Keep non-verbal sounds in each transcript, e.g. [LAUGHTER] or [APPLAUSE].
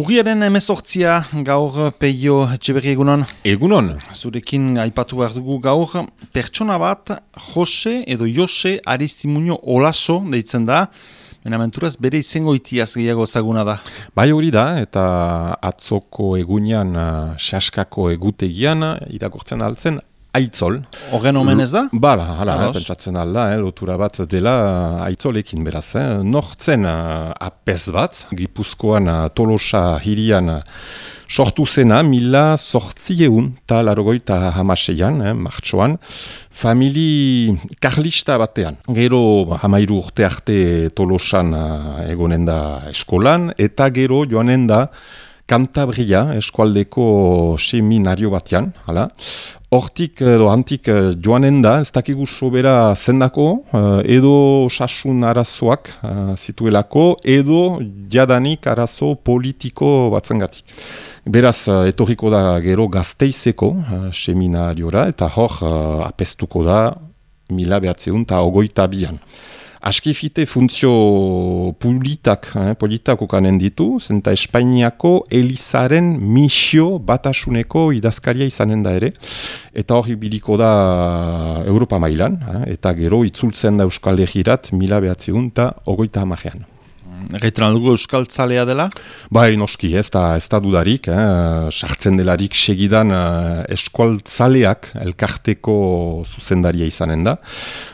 Urriaren emezortzia gaur peio etxeberri egunon. Egunon. Zurekin aipatu behar dugu gaur pertsona bat Jose edo Jose Aristimuño Olaso deitzen da. Benamenturaz bere izango itiaz gehiago zaguna da. Bai hori da eta atzoko egunean uh, saskako egutegian irakurtzen altzen aitzol. Horren omen ez da? Bala, hala, eh, pentsatzen alda, eh, lotura bat dela aitzolekin beraz. Eh. Nortzen uh, apez bat, gipuzkoan uh, tolosa hirian uh, sortu zena, mila sortzieun, eta larogoi eta hamaseian, eh, martxoan, famili karlista batean. Gero hamairu urte arte tolosan uh, egonen da eskolan, eta gero joanen da Kantabria, eskualdeko seminario batean, hala. Hortik edo antik eh, joanen da, ez dakigu sobera zendako, eh, edo sasun arazoak uh, zituelako, edo jadanik arazo politiko batzengatik. Beraz, etorriko da gero gazteizeko seminariora, eta hor apestuko da mila behatzeun eta ogoita bian askifite funtzio politak, eh, politak okanen ditu, zenta Espainiako Elizaren misio batasuneko idazkaria izanen da ere, eta hori biliko da Europa mailan, eh, eta gero itzultzen da Euskal Egirat mila behatziun eta ogoita hamajean. Gaiten aldugu euskal tzalea dela? Bai, noski, ez da, ez da dudarik, eh, sartzen delarik segidan eh, eskual tzaleak elkarteko zuzendaria izanen da.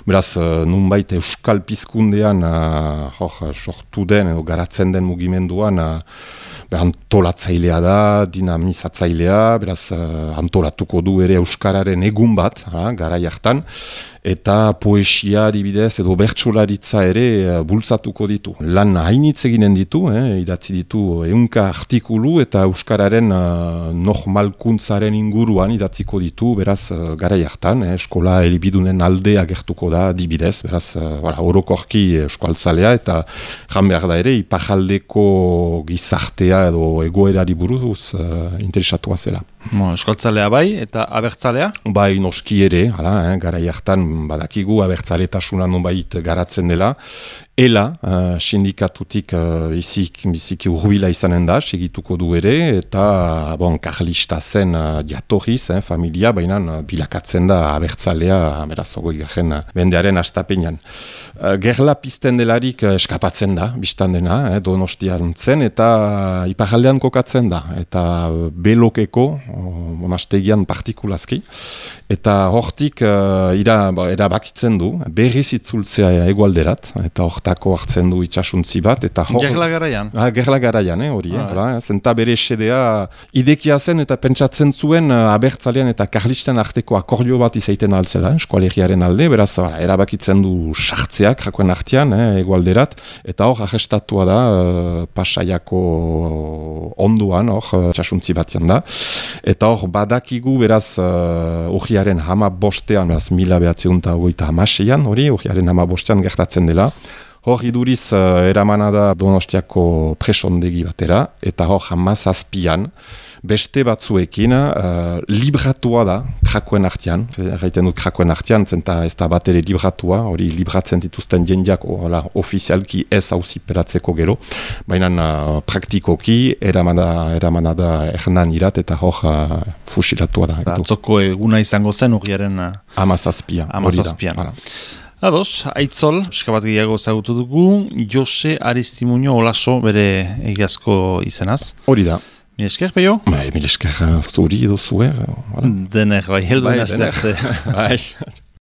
Beraz, eh, nunbait euskal pizkundean eh, sortu den, edo garatzen den mugimenduan, eh, antolatzailea da, dinamizatzailea, beraz, eh, antolatuko du ere euskararen egun bat, eh, gara jartan, eta poesia adibidez edo bertsolaritza ere uh, bultzatuko ditu. Lan hainitz eginen ditu, eh, idatzi ditu eunka artikulu eta Euskararen uh, normalkuntzaren inguruan idatziko ditu, beraz uh, gara jartan, eh, eskola elibidunen aldea gertuko da adibidez, beraz uh, orokorki eskualtzalea eta jan behar da ere ipajaldeko gizartea edo egoerari buruz uh, interesatua zela. Mo, eskoltzalea bai, eta abertzalea? Bai, noski ere, hala, eh, gara jartan badakigu abertzaletasuna nubait garatzen dela, Ela, uh, sindikatutik uh, bizik, biziki urbila izanen da, segituko du ere, eta bon, karlista zen uh, diatorriz, eh, familia, baina uh, bilakatzen da abertzalea, beraz, ogoi garen, bendearen astapenean. Uh, gerla pizten delarik uh, eskapatzen da, biztan dena, eh, donostian zen, eta iparaldean kokatzen da, eta belokeko, monastegian partikulazki, eta hortik uh, ira, ba, erabakitzen du, berriz itzultzea egualderat, eta hortik hartako hartzen du itxasuntzi bat. eta Gerla garaian. Ah, gerla garaian, eh, hori. Ah, eh, zenta bere esedea idekia zen eta pentsatzen zuen uh, abertzalean eta karlisten arteko akordio bat izaiten altzela, eskualegiaren alde, beraz, bara, erabakitzen du sartzeak, jakoen artean, eh, egualderat, eta hor, ahestatua da, uh, pasaiako onduan, hor, itxasuntzi batean da. Eta hor, badakigu, beraz, uh, urriaren hama bostean, beraz, mila behatzeun eta hamaseian, hori, urriaren hama bostean gertatzen dela, Hor iduriz uh, eramana da donostiako presondegi batera, eta hor hamazazpian, beste batzuekin uh, libratua da krakoen artean, gaiten dut krakoen artean, zenta ez da bat ere libratua, hori libratzen dituzten jendeak ola, ofizialki ez hauziperatzeko gero, baina uh, praktikoki eramana, eramana da ernan irat eta hor uh, fusilatua da. Atzoko eguna izango zen urriaren... Uh, amazazpian. Amazazpian. Ados, aitzol, eskabat gehiago zagutu dugu, Jose Aristimuño Olaso bere egiazko izenaz. Hori da. Mil esker, peio? Bai, mil esker, zuri edo zuer. Dener, bai, heldu bai, [LAUGHS] Bai,